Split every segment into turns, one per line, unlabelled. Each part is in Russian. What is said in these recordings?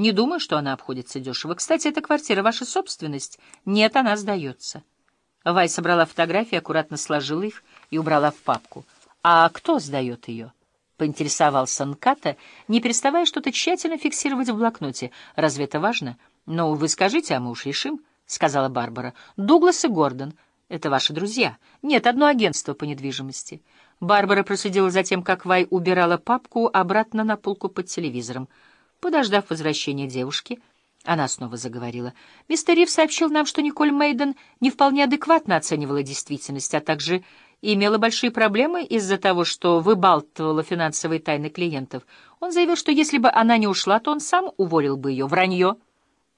Не думаю, что она обходится дешево. Кстати, эта квартира — ваша собственность? Нет, она сдается. Вай собрала фотографии, аккуратно сложила их и убрала в папку. А кто сдает ее? Поинтересовался Нката, не переставая что-то тщательно фиксировать в блокноте. Разве это важно? Ну, вы скажите, а мы уж решим, — сказала Барбара. Дуглас и Гордон. Это ваши друзья. Нет, одно агентство по недвижимости. Барбара проследила за тем, как Вай убирала папку обратно на полку под телевизором. Подождав возвращения девушки, она снова заговорила. Мистер Рив сообщил нам, что Николь Мейден не вполне адекватно оценивала действительность, а также имела большие проблемы из-за того, что выбалтывала финансовые тайны клиентов. Он заявил, что если бы она не ушла, то он сам уволил бы ее. Вранье.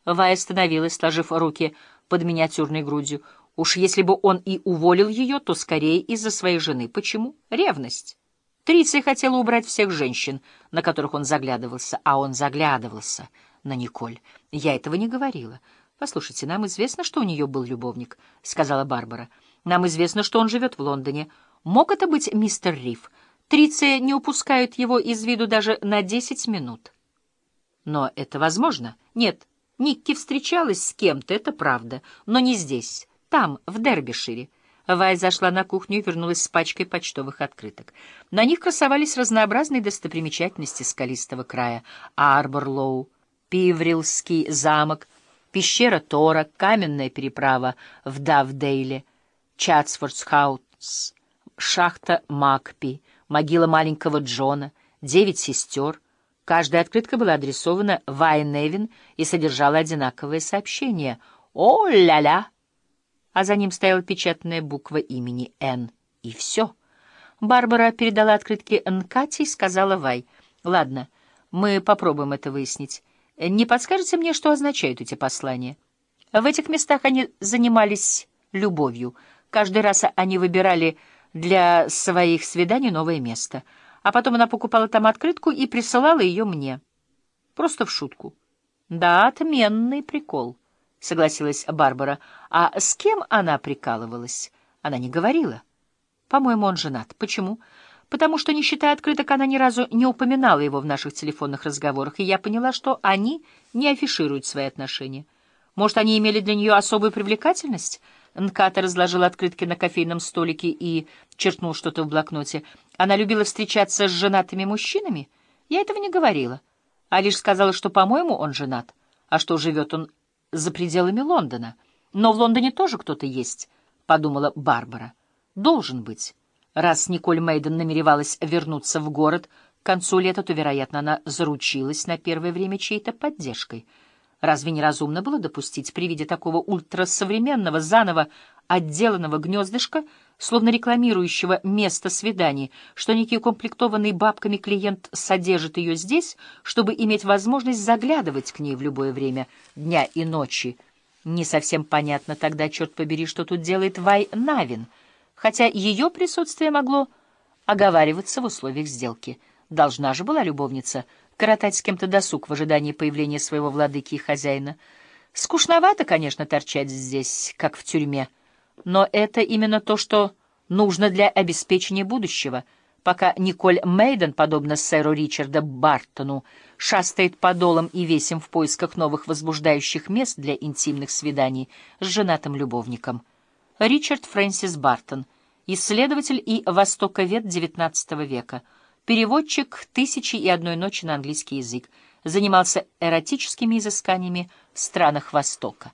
Вай остановилась, сложив руки под миниатюрной грудью. Уж если бы он и уволил ее, то скорее из-за своей жены. Почему? Ревность. Триция хотела убрать всех женщин, на которых он заглядывался, а он заглядывался на Николь. Я этого не говорила. Послушайте, нам известно, что у нее был любовник, — сказала Барбара. Нам известно, что он живет в Лондоне. Мог это быть мистер Риф? Триция не упускают его из виду даже на десять минут. Но это возможно? Нет. Никки встречалась с кем-то, это правда, но не здесь, там, в Дербишире. Вай зашла на кухню и вернулась с пачкой почтовых открыток. На них красовались разнообразные достопримечательности скалистого края. Арбор-Лоу, Пиврилский замок, пещера Тора, каменная переправа в Давдейле, Чатсфордсхаус, шахта Макпи, могила маленького Джона, девять сестер. Каждая открытка была адресована Вайневин и содержала одинаковое сообщение «О-ля-ля!» А за ним стояла печатная буква имени «Н». И все. Барбара передала открытки Нкати и сказала Вай, «Ладно, мы попробуем это выяснить. Не подскажете мне, что означают эти послания?» В этих местах они занимались любовью. Каждый раз они выбирали для своих свиданий новое место. А потом она покупала там открытку и присылала ее мне. Просто в шутку. Да, отменный прикол согласилась Барбара. А с кем она прикалывалась? Она не говорила. По-моему, он женат. Почему? Потому что, не считая открыток, она ни разу не упоминала его в наших телефонных разговорах, и я поняла, что они не афишируют свои отношения. Может, они имели для нее особую привлекательность? Нката разложил открытки на кофейном столике и черкнул что-то в блокноте. Она любила встречаться с женатыми мужчинами? Я этого не говорила, а лишь сказала, что, по-моему, он женат, а что живет он за пределами Лондона. Но в Лондоне тоже кто-то есть, — подумала Барбара. Должен быть. Раз Николь Мейден намеревалась вернуться в город к концу лета, то, вероятно, она заручилась на первое время чьей-то поддержкой — Разве неразумно было допустить при виде такого ультрасовременного, заново отделанного гнездышка, словно рекламирующего место свиданий, что некий укомплектованный бабками клиент содержит ее здесь, чтобы иметь возможность заглядывать к ней в любое время дня и ночи? Не совсем понятно тогда, черт побери, что тут делает Вай Навин, хотя ее присутствие могло оговариваться в условиях сделки. Должна же была любовница — коротать с кем-то досуг в ожидании появления своего владыки и хозяина. Скучновато, конечно, торчать здесь, как в тюрьме, но это именно то, что нужно для обеспечения будущего, пока Николь Мейден, подобно сэру Ричарда Бартону, шастает по долам и весим в поисках новых возбуждающих мест для интимных свиданий с женатым любовником. Ричард Фрэнсис Бартон, исследователь и востоковед XIX века — переводчик «Тысячи и одной ночи» на английский язык, занимался эротическими изысканиями в странах Востока.